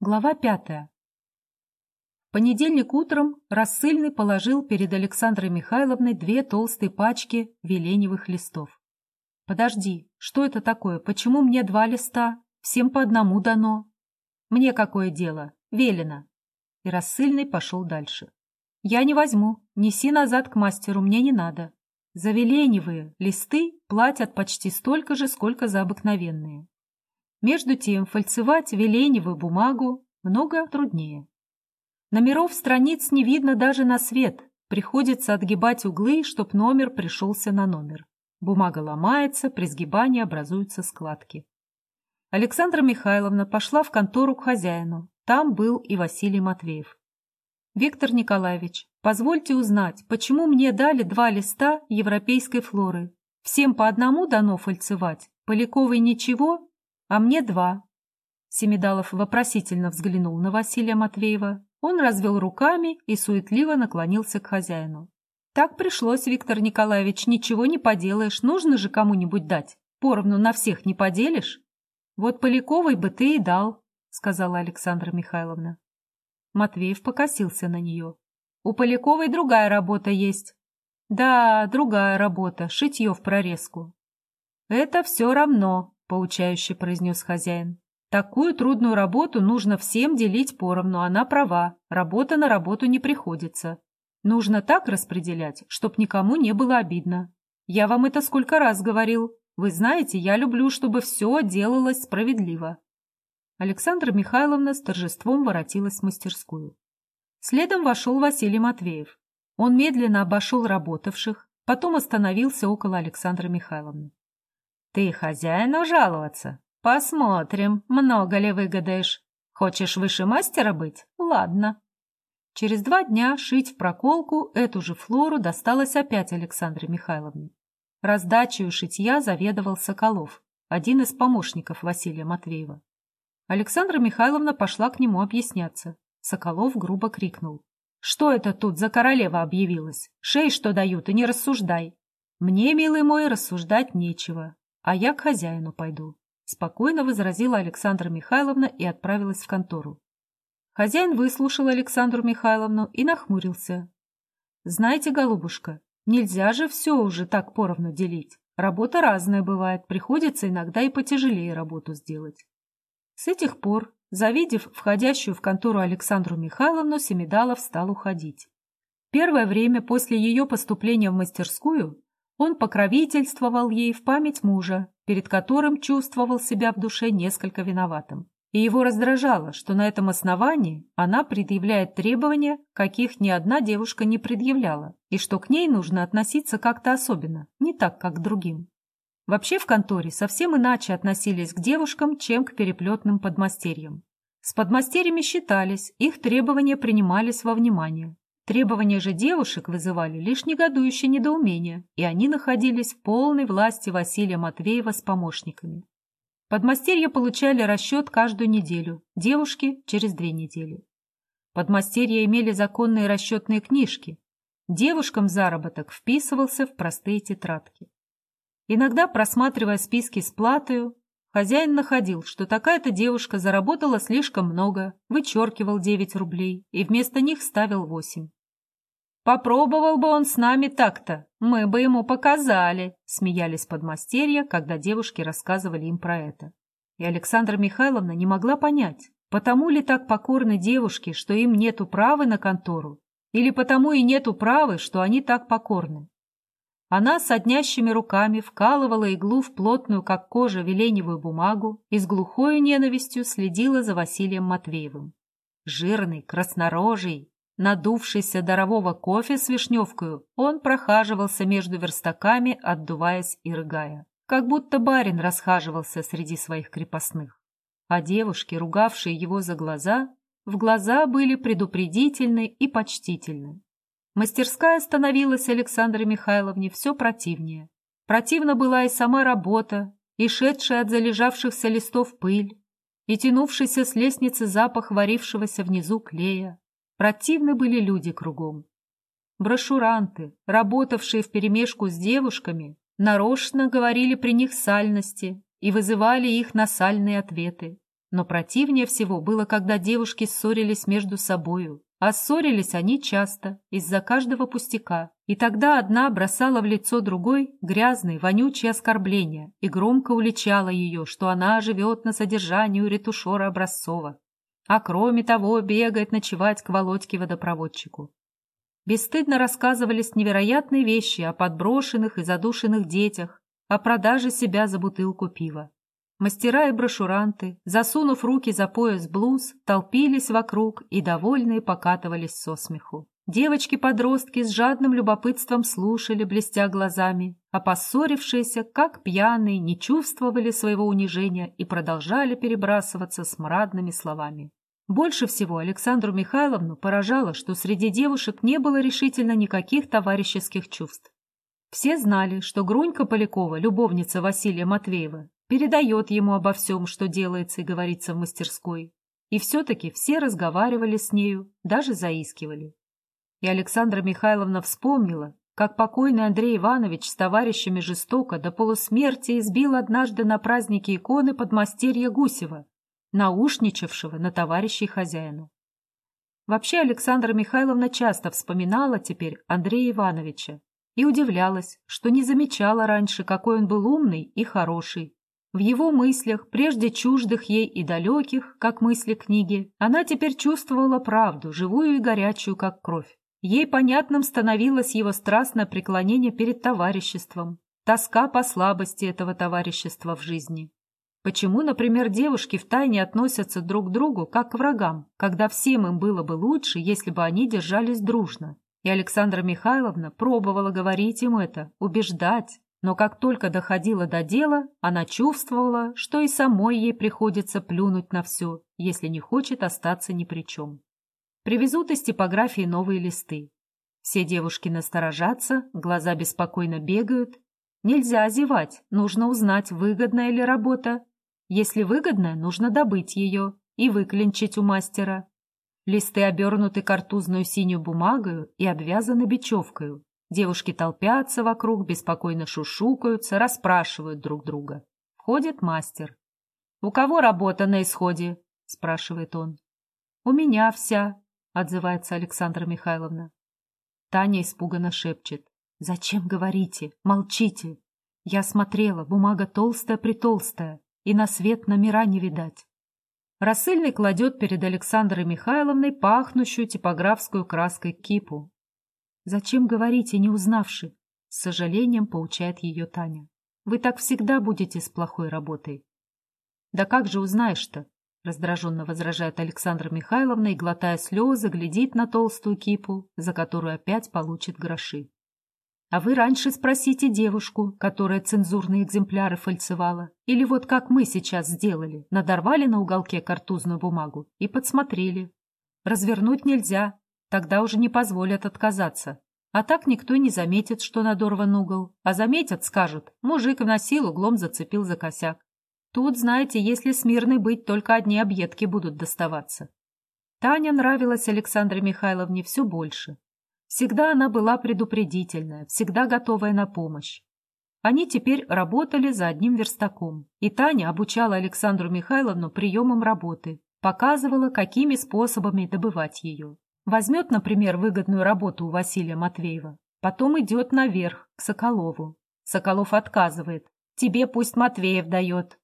Глава пятая. В понедельник утром рассыльный положил перед Александрой Михайловной две толстые пачки веленевых листов. «Подожди, что это такое? Почему мне два листа? Всем по одному дано?» «Мне какое дело? Велено!» И рассыльный пошел дальше. «Я не возьму. Неси назад к мастеру, мне не надо. За веленевые листы платят почти столько же, сколько за обыкновенные. Между тем, фальцевать веленевую бумагу много труднее. Номеров страниц не видно даже на свет. Приходится отгибать углы, чтоб номер пришелся на номер. Бумага ломается, при сгибании образуются складки. Александра Михайловна пошла в контору к хозяину. Там был и Василий Матвеев. «Виктор Николаевич, позвольте узнать, почему мне дали два листа европейской флоры? Всем по одному дано фальцевать? Поляковой ничего, а мне два. Семидалов вопросительно взглянул на Василия Матвеева. Он развел руками и суетливо наклонился к хозяину. Так пришлось, Виктор Николаевич, ничего не поделаешь, нужно же кому-нибудь дать. Поровну на всех не поделишь. Вот Поляковой бы ты и дал, сказала Александра Михайловна. Матвеев покосился на нее. У Поляковой другая работа есть. Да, другая работа, шитье в прорезку. Это все равно, — поучающе произнес хозяин. «Такую трудную работу нужно всем делить поровну, она права, работа на работу не приходится. Нужно так распределять, чтоб никому не было обидно. Я вам это сколько раз говорил. Вы знаете, я люблю, чтобы все делалось справедливо». Александра Михайловна с торжеством воротилась в мастерскую. Следом вошел Василий Матвеев. Он медленно обошел работавших, потом остановился около Александры Михайловны. Ты хозяину жаловаться? Посмотрим, много ли выгадаешь. Хочешь выше мастера быть? Ладно. Через два дня шить в проколку эту же флору досталось опять Александре Михайловне. Раздачей шитья заведовал Соколов, один из помощников Василия Матвеева. Александра Михайловна пошла к нему объясняться. Соколов грубо крикнул. «Что это тут за королева объявилась? Шей что дают, и не рассуждай!» «Мне, милый мой, рассуждать нечего а я к хозяину пойду», — спокойно возразила Александра Михайловна и отправилась в контору. Хозяин выслушал Александру Михайловну и нахмурился. «Знаете, голубушка, нельзя же все уже так поровну делить. Работа разная бывает, приходится иногда и потяжелее работу сделать». С этих пор, завидев входящую в контору Александру Михайловну, Семидалов стал уходить. Первое время после ее поступления в мастерскую он покровительствовал ей в память мужа, перед которым чувствовал себя в душе несколько виноватым. И его раздражало, что на этом основании она предъявляет требования, каких ни одна девушка не предъявляла, и что к ней нужно относиться как-то особенно, не так, как к другим. Вообще в конторе совсем иначе относились к девушкам, чем к переплетным подмастерьям. С подмастерьями считались, их требования принимались во внимание, Требования же девушек вызывали лишь негодующее недоумение, и они находились в полной власти Василия Матвеева с помощниками. Подмастерья получали расчет каждую неделю, девушки – через две недели. Подмастерья имели законные расчетные книжки. Девушкам заработок вписывался в простые тетрадки. Иногда, просматривая списки с платою, хозяин находил, что такая-то девушка заработала слишком много, вычеркивал 9 рублей и вместо них ставил 8. Попробовал бы он с нами так-то, мы бы ему показали, смеялись подмастерья, когда девушки рассказывали им про это. И Александра Михайловна не могла понять, потому ли так покорны девушки, что им нету права на контору, или потому и нету права, что они так покорны. Она с однящими руками вкалывала иглу в плотную, как кожа, веленевую бумагу и с глухой ненавистью следила за Василием Матвеевым. Жирный, краснорожий, Надувшийся дарового кофе с вишневкою, он прохаживался между верстаками, отдуваясь и рыгая, как будто барин расхаживался среди своих крепостных. А девушки, ругавшие его за глаза, в глаза были предупредительны и почтительны. Мастерская становилась Александре Михайловне все противнее. Противна была и сама работа, и шедшая от залежавшихся листов пыль, и тянувшийся с лестницы запах варившегося внизу клея. Противны были люди кругом. Брошюранты, работавшие вперемешку с девушками, нарочно говорили при них сальности и вызывали их на сальные ответы. Но противнее всего было, когда девушки ссорились между собою. А ссорились они часто, из-за каждого пустяка. И тогда одна бросала в лицо другой грязные, вонючие оскорбления и громко уличала ее, что она живет на содержании у ретушера Образцова. А кроме того, бегает ночевать к Володьке-водопроводчику. Бесстыдно рассказывались невероятные вещи о подброшенных и задушенных детях, о продаже себя за бутылку пива. Мастера и брошюранты, засунув руки за пояс блуз, толпились вокруг и, довольные, покатывались со смеху. Девочки-подростки с жадным любопытством слушали, блестя глазами, а поссорившиеся, как пьяные, не чувствовали своего унижения и продолжали перебрасываться смрадными словами. Больше всего Александру Михайловну поражало, что среди девушек не было решительно никаких товарищеских чувств. Все знали, что Грунька Полякова, любовница Василия Матвеева, передает ему обо всем, что делается и говорится в мастерской. И все-таки все разговаривали с нею, даже заискивали. И Александра Михайловна вспомнила, как покойный Андрей Иванович с товарищами жестоко до полусмерти избил однажды на празднике иконы подмастерья Гусева, наушничавшего на товарищей хозяину. Вообще Александра Михайловна часто вспоминала теперь Андрея Ивановича и удивлялась, что не замечала раньше, какой он был умный и хороший. В его мыслях, прежде чуждых ей и далеких, как мысли книги, она теперь чувствовала правду, живую и горячую, как кровь. Ей понятным становилось его страстное преклонение перед товариществом, тоска по слабости этого товарищества в жизни. Почему, например, девушки втайне относятся друг к другу как к врагам, когда всем им было бы лучше, если бы они держались дружно? И Александра Михайловна пробовала говорить им это, убеждать, но как только доходило до дела, она чувствовала, что и самой ей приходится плюнуть на все, если не хочет остаться ни при чем. Привезут из типографии новые листы. Все девушки насторожатся, глаза беспокойно бегают. Нельзя зевать, нужно узнать, выгодная ли работа, если выгодно, нужно добыть ее и выклинчить у мастера. Листы обернуты картузную синюю бумагою и обвязаны бечевкою. Девушки толпятся вокруг, беспокойно шушукаются, расспрашивают друг друга. Входит мастер. «У кого работа на исходе?» — спрашивает он. «У меня вся», — отзывается Александра Михайловна. Таня испуганно шепчет. «Зачем говорите? Молчите!» Я смотрела, бумага толстая-притолстая и на свет номера не видать. Рассыльный кладет перед Александрой Михайловной пахнущую типографскую краской кипу. «Зачем говорите, не узнавши?» — с сожалением поучает ее Таня. «Вы так всегда будете с плохой работой». «Да как же узнаешь-то?» — раздраженно возражает Александра Михайловна и, глотая слезы, глядит на толстую кипу, за которую опять получит гроши. А вы раньше спросите девушку, которая цензурные экземпляры фальцевала. Или вот как мы сейчас сделали, надорвали на уголке картузную бумагу и подсмотрели. Развернуть нельзя, тогда уже не позволят отказаться. А так никто не заметит, что надорван угол. А заметят, скажут, мужик вносил, углом зацепил за косяк. Тут, знаете, если смирной быть, только одни объедки будут доставаться. Таня нравилась Александре Михайловне все больше. Всегда она была предупредительная, всегда готовая на помощь. Они теперь работали за одним верстаком, и Таня обучала Александру Михайловну приемам работы, показывала, какими способами добывать ее. Возьмет, например, выгодную работу у Василия Матвеева, потом идет наверх, к Соколову. Соколов отказывает. Тебе пусть Матвеев дает.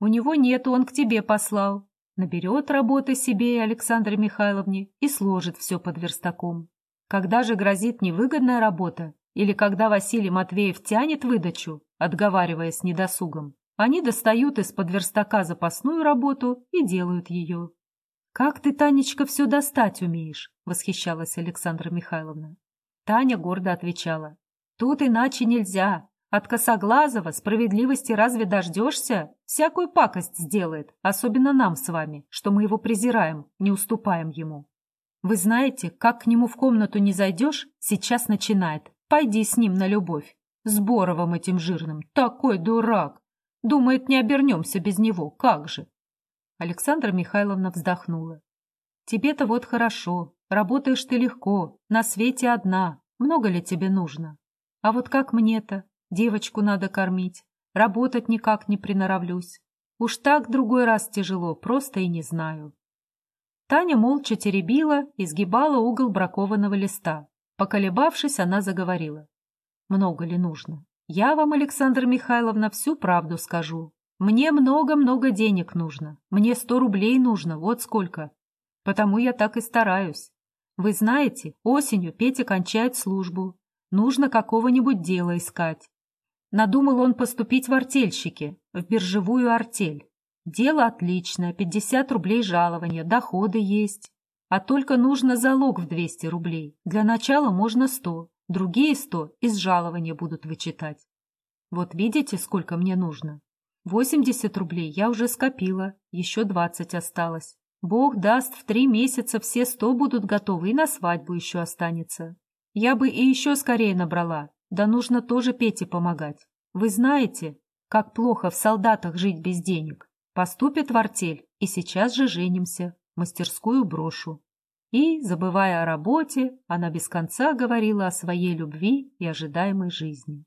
У него нету, он к тебе послал. Наберет работы себе и Александре Михайловне и сложит все под верстаком. Когда же грозит невыгодная работа, или когда Василий Матвеев тянет выдачу, отговариваясь недосугом, они достают из-под верстака запасную работу и делают ее. «Как ты, Танечка, все достать умеешь?» — восхищалась Александра Михайловна. Таня гордо отвечала. «Тут иначе нельзя. От Косоглазого справедливости разве дождешься? Всякую пакость сделает, особенно нам с вами, что мы его презираем, не уступаем ему. Вы знаете, как к нему в комнату не зайдешь, сейчас начинает. Пойди с ним на любовь. С Боровым этим жирным. Такой дурак. Думает, не обернемся без него. Как же? Александра Михайловна вздохнула. Тебе-то вот хорошо. Работаешь ты легко. На свете одна. Много ли тебе нужно? А вот как мне-то? Девочку надо кормить. Работать никак не приноровлюсь. Уж так другой раз тяжело, просто и не знаю. Таня молча теребила и сгибала угол бракованного листа. Поколебавшись, она заговорила. «Много ли нужно? Я вам, Александра Михайловна, всю правду скажу. Мне много-много денег нужно. Мне сто рублей нужно, вот сколько. Потому я так и стараюсь. Вы знаете, осенью Петя кончает службу. Нужно какого-нибудь дела искать. Надумал он поступить в артельщики, в биржевую артель. Дело отличное, 50 рублей жалования, доходы есть. А только нужно залог в 200 рублей. Для начала можно 100, другие 100 из жалования будут вычитать. Вот видите, сколько мне нужно? 80 рублей я уже скопила, еще 20 осталось. Бог даст, в три месяца все 100 будут готовы и на свадьбу еще останется. Я бы и еще скорее набрала, да нужно тоже Пете помогать. Вы знаете, как плохо в солдатах жить без денег. Поступит в артель, и сейчас же женимся, мастерскую брошу. И, забывая о работе, она без конца говорила о своей любви и ожидаемой жизни.